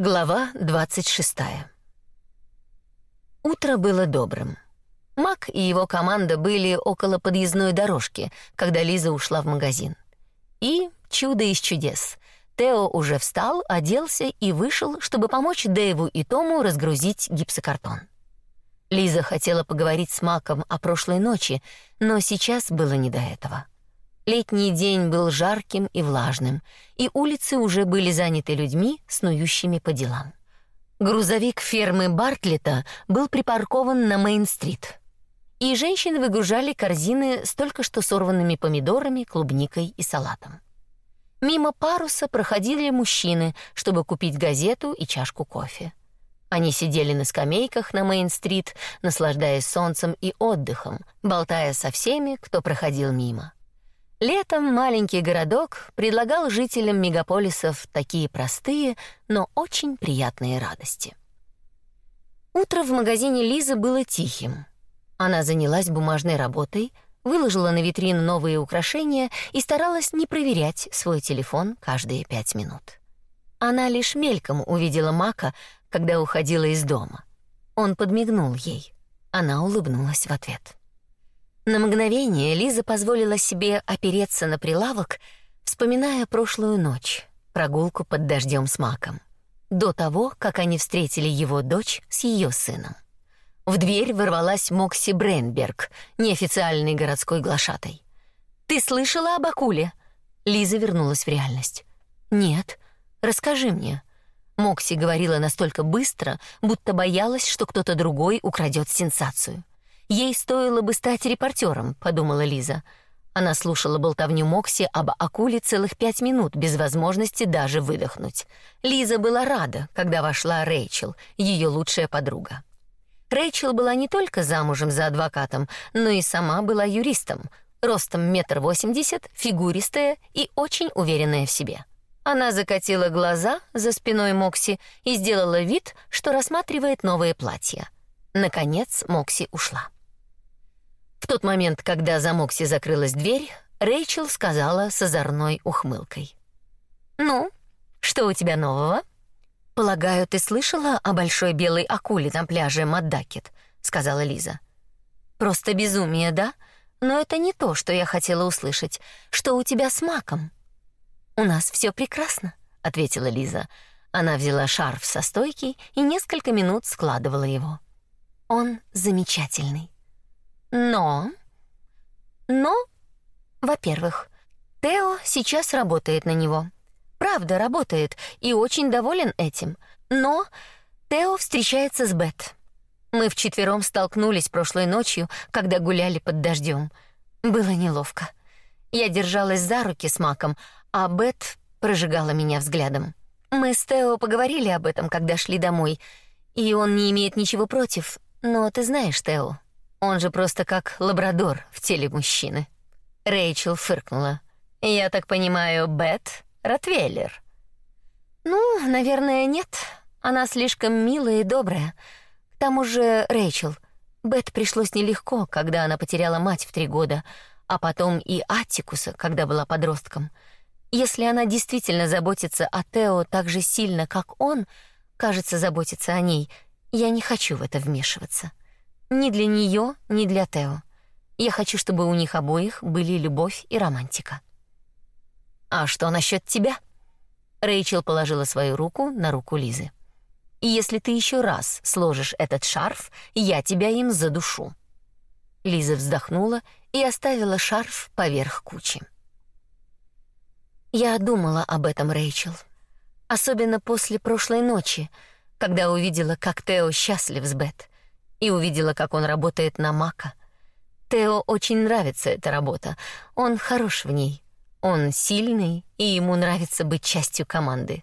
Глава 26. Утро было добрым. Мак и его команда были около подъездной дорожки, когда Лиза ушла в магазин. И чудо из чудес. Тео уже встал, оделся и вышел, чтобы помочь Дэйву и Тому разгрузить гипсокартон. Лиза хотела поговорить с Маком о прошлой ночи, но сейчас было не до этого. Летний день был жарким и влажным, и улицы уже были заняты людьми, снующими по делам. Грузовик фермы Бартлета был припаркован на Мейн-стрит. И женщины выгружали корзины с только что сорванными помидорами, клубникой и салатом. Мимо паруса проходили мужчины, чтобы купить газету и чашку кофе. Они сидели на скамейках на Мейн-стрит, наслаждаясь солнцем и отдыхом, болтая со всеми, кто проходил мимо. Летом маленький городок предлагал жителям мегаполисов такие простые, но очень приятные радости. Утро в магазине Лизы было тихим. Она занялась бумажной работой, выложила на витрину новые украшения и старалась не проверять свой телефон каждые пять минут. Она лишь мельком увидела Мака, когда уходила из дома. Он подмигнул ей. Она улыбнулась в ответ. На мгновение Лиза позволила себе опереться на прилавок, вспоминая прошлую ночь, прогулку под дождем с Маком, до того, как они встретили его дочь с ее сыном. В дверь ворвалась Мокси Бренберг, неофициальный городской глашатай. «Ты слышала об акуле?» Лиза вернулась в реальность. «Нет. Расскажи мне». Мокси говорила настолько быстро, будто боялась, что кто-то другой украдет сенсацию. Ей стоило бы стать репортером, подумала Лиза. Она слушала болтовню Мокси об акуле целых пять минут без возможности даже выдохнуть. Лиза была рада, когда вошла Рэйчел, ее лучшая подруга. Рэйчел была не только замужем за адвокатом, но и сама была юристом, ростом метр восемьдесят, фигуристая и очень уверенная в себе. Она закатила глаза за спиной Мокси и сделала вид, что рассматривает новое платье. Наконец Мокси ушла. Тот момент, когда за Мокси закрылась дверь, Рэйчел сказала с озорной ухмылкой. «Ну, что у тебя нового?» «Полагаю, ты слышала о большой белой акуле на пляже Маддакет», — сказала Лиза. «Просто безумие, да? Но это не то, что я хотела услышать. Что у тебя с маком?» «У нас все прекрасно», — ответила Лиза. Она взяла шарф со стойки и несколько минут складывала его. «Он замечательный». Но... Но, во-первых, Тео сейчас работает на него. Правда, работает и очень доволен этим. Но Тео встречается с Бет. Мы вчетвером столкнулись прошлой ночью, когда гуляли под дождем. Было неловко. Я держалась за руки с Маком, а Бет прожигала меня взглядом. Мы с Тео поговорили об этом, когда шли домой, и он не имеет ничего против. Но ты знаешь, Тео, он же просто как лабрадор в теле мужчины. Рэйчел фыркнула. Я так понимаю, Бет Ротвейлер. Ну, наверное, нет. Она слишком милая и добрая. К тому же, Рэйчел, Бет пришлось нелегко, когда она потеряла мать в три года, а потом и Аттикуса, когда была подростком. Если она действительно заботится о Тео так же сильно, как он, кажется, заботится о ней, я не хочу в это вмешиваться. Ни для нее, ни для Тео. Я хочу, чтобы у них обоих были любовь и романтика. А что насчет тебя? Рэйчел положила свою руку на руку Лизы. И если ты еще раз сложишь этот шарф, я тебя им задушу. Лиза вздохнула и оставила шарф поверх кучи. Я думала об этом, Рэйчел. Особенно после прошлой ночи, когда увидела, как Тео счастлив с Бет и увидела, как он работает на Мака. Тео очень нравится эта работа. Он хорош в ней. Он сильный, и ему нравится быть частью команды.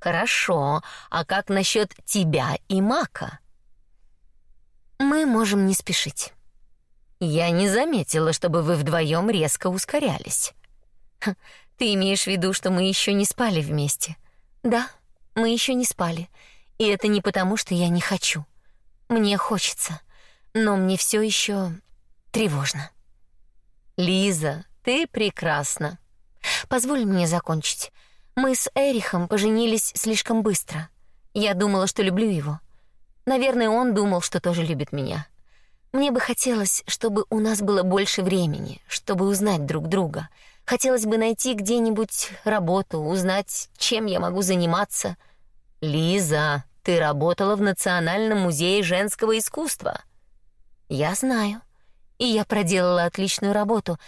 Хорошо. А как насчет тебя и Мака? Мы можем не спешить. Я не заметила, чтобы вы вдвоем резко ускорялись. Ты имеешь в виду, что мы еще не спали вместе? Да, мы еще не спали. И это не потому, что я не хочу. Мне хочется, но мне все еще тревожно. Лиза, ты прекрасна. Позволь мне закончить. Мы с Эрихом поженились слишком быстро. Я думала, что люблю его. Наверное, он думал, что тоже любит меня. Мне бы хотелось, чтобы у нас было больше времени, чтобы узнать друг друга. Хотелось бы найти где-нибудь работу, узнать, чем я могу заниматься. Лиза, ты работала в Национальном музее женского искусства. Я знаю. И я проделала отличную работу.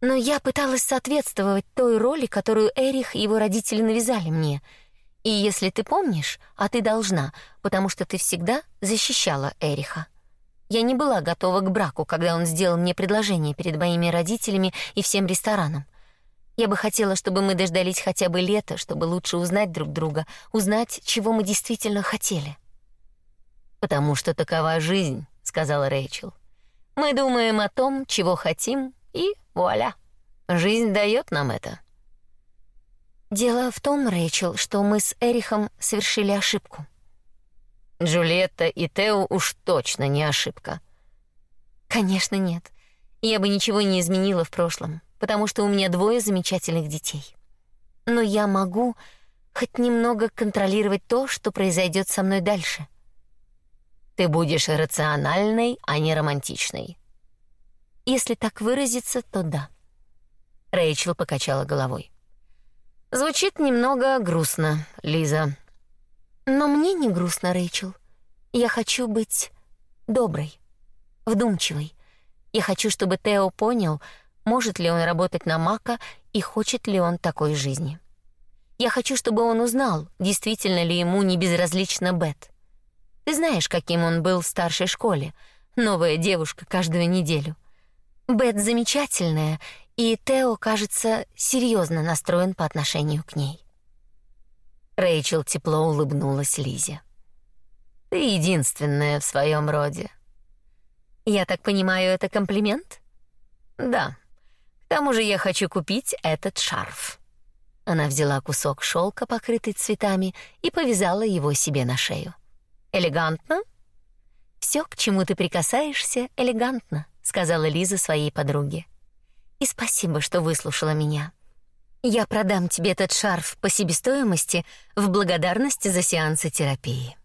Но я пыталась соответствовать той роли, которую Эрих и его родители навязали мне. И если ты помнишь, а ты должна, потому что ты всегда защищала Эриха. Я не была готова к браку, когда он сделал мне предложение перед моими родителями и всем ресторанам. Я бы хотела, чтобы мы дождались хотя бы лета, чтобы лучше узнать друг друга, узнать, чего мы действительно хотели. Потому что такова жизнь, сказала Рэйчел. Мы думаем о том, чего хотим, и вуаля. Жизнь дает нам это. Дело в том, Рэйчел, что мы с Эрихом совершили ошибку. Джульетта и Тео уж точно не ошибка. Конечно, нет. Я бы ничего не изменила в прошлом, потому что у меня двое замечательных детей. Но я могу хоть немного контролировать то, что произойдет со мной дальше. Ты будешь рациональной, а не романтичной. Если так выразиться, то да. Рэйчел покачала головой. Звучит немного грустно, Лиза. Но мне не грустно, Рэйчел. Я хочу быть доброй, вдумчивой. Я хочу, чтобы Тео понял, может ли он работать на Мака и хочет ли он такой жизни. Я хочу, чтобы он узнал, действительно ли ему не безразлична Бет. Ты знаешь, каким он был в старшей школе. Новая девушка каждую неделю. Бет замечательная, и Тео, кажется, серьезно настроен по отношению к ней. Рэйчел тепло улыбнулась Лизе. Ты единственная в своем роде. Я так понимаю, это комплимент? Да. К тому же я хочу купить этот шарф. Она взяла кусок шелка, покрытый цветами, и повязала его себе на шею. Элегантно? Все, к чему ты прикасаешься, элегантно, сказала Лиза своей подруге. И спасибо, что выслушала меня. Я продам тебе этот шарф по себестоимости в благодарность за сеансы терапии.